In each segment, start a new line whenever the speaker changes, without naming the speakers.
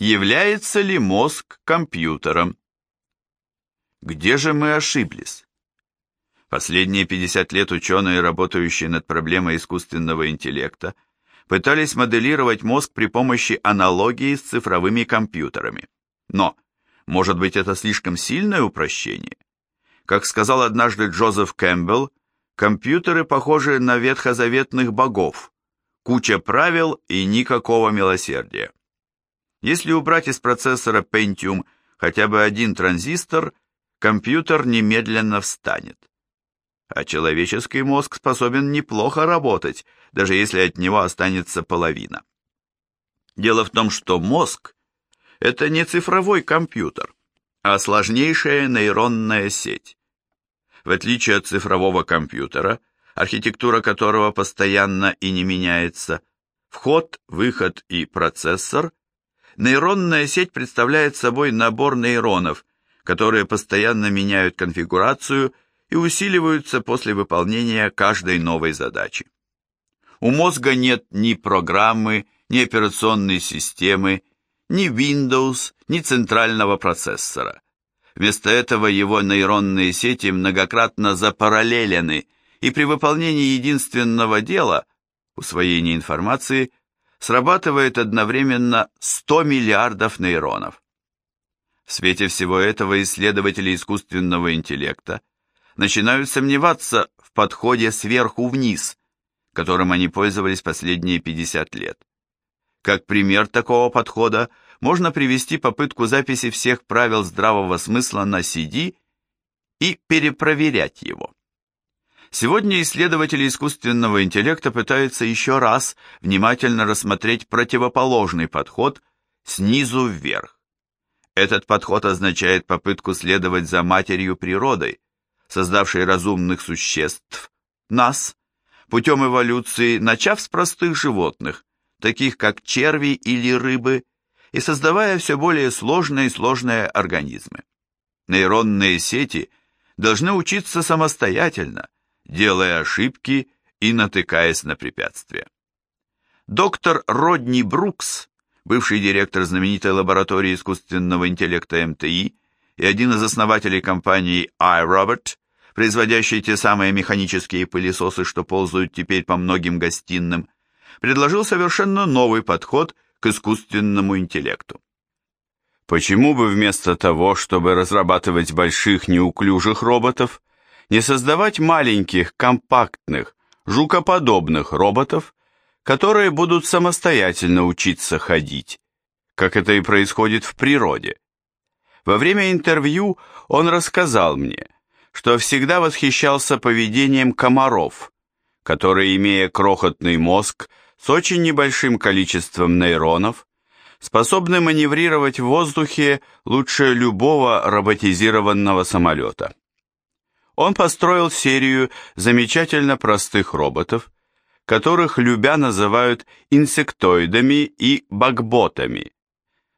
Является ли мозг компьютером? Где же мы ошиблись? Последние 50 лет ученые, работающие над проблемой искусственного интеллекта, пытались моделировать мозг при помощи аналогии с цифровыми компьютерами. Но, может быть, это слишком сильное упрощение? Как сказал однажды Джозеф Кэмпбелл, компьютеры похожи на ветхозаветных богов, куча правил и никакого милосердия. Если убрать из процессора Pentium хотя бы один транзистор, компьютер немедленно встанет. А человеческий мозг способен неплохо работать, даже если от него останется половина. Дело в том, что мозг – это не цифровой компьютер, а сложнейшая нейронная сеть. В отличие от цифрового компьютера, архитектура которого постоянно и не меняется, вход, выход и процессор, нейронная сеть представляет собой набор нейронов, которые постоянно меняют конфигурацию и усиливаются после выполнения каждой новой задачи. У мозга нет ни программы, ни операционной системы, ни Windows, ни центрального процессора. Вместо этого его нейронные сети многократно запараллелены, и при выполнении единственного дела, усвоения информации, срабатывает одновременно 100 миллиардов нейронов. В свете всего этого исследователи искусственного интеллекта начинают сомневаться в подходе сверху вниз, которым они пользовались последние 50 лет. Как пример такого подхода можно привести попытку записи всех правил здравого смысла на CD и перепроверять его. Сегодня исследователи искусственного интеллекта пытаются еще раз внимательно рассмотреть противоположный подход снизу вверх. Этот подход означает попытку следовать за матерью природой, создавшей разумных существ, нас, путем эволюции, начав с простых животных, таких как черви или рыбы, и создавая все более сложные и сложные организмы. Нейронные сети должны учиться самостоятельно, делая ошибки и натыкаясь на препятствия. Доктор Родни Брукс, бывший директор знаменитой лаборатории искусственного интеллекта МТИ, и один из основателей компании iRobot, производящей те самые механические пылесосы, что ползают теперь по многим гостиным, предложил совершенно новый подход к искусственному интеллекту. Почему бы вместо того, чтобы разрабатывать больших неуклюжих роботов, не создавать маленьких, компактных, жукоподобных роботов, которые будут самостоятельно учиться ходить, как это и происходит в природе? Во время интервью он рассказал мне, что всегда восхищался поведением комаров, которые, имея крохотный мозг с очень небольшим количеством нейронов, способны маневрировать в воздухе лучше любого роботизированного самолета. Он построил серию замечательно простых роботов, которых любя называют инсектоидами и багботами.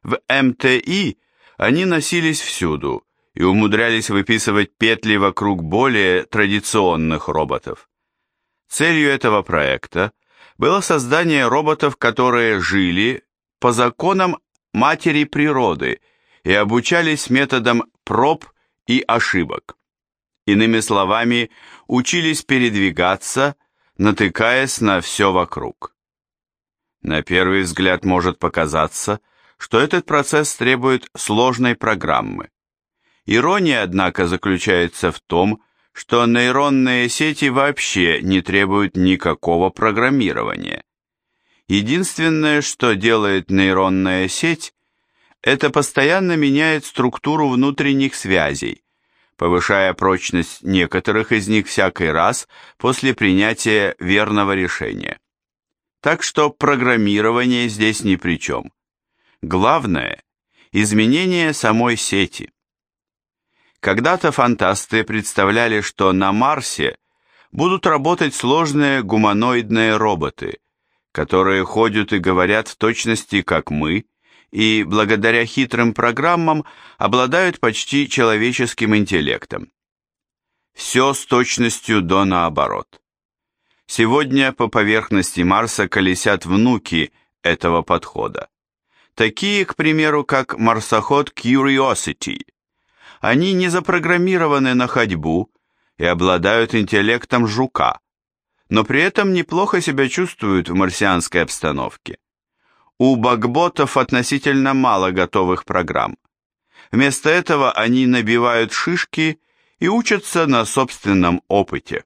В МТИ они носились всюду и умудрялись выписывать петли вокруг более традиционных роботов. Целью этого проекта было создание роботов, которые жили по законам матери природы и обучались методом проб и ошибок. Иными словами, учились передвигаться, натыкаясь на все вокруг. На первый взгляд может показаться, что этот процесс требует сложной программы. Ирония, однако, заключается в том, что нейронные сети вообще не требуют никакого программирования. Единственное, что делает нейронная сеть, это постоянно меняет структуру внутренних связей, повышая прочность некоторых из них всякий раз после принятия верного решения. Так что программирование здесь ни при чем. Главное – изменение самой сети. Когда-то фантасты представляли, что на Марсе будут работать сложные гуманоидные роботы, которые ходят и говорят в точности, как мы, и благодаря хитрым программам обладают почти человеческим интеллектом. Все с точностью до наоборот. Сегодня по поверхности Марса колесят внуки этого подхода. такие, к примеру, как марсоход Curiosity. Они не запрограммированы на ходьбу и обладают интеллектом жука, но при этом неплохо себя чувствуют в марсианской обстановке. У багботов относительно мало готовых программ. Вместо этого они набивают шишки и учатся на собственном опыте.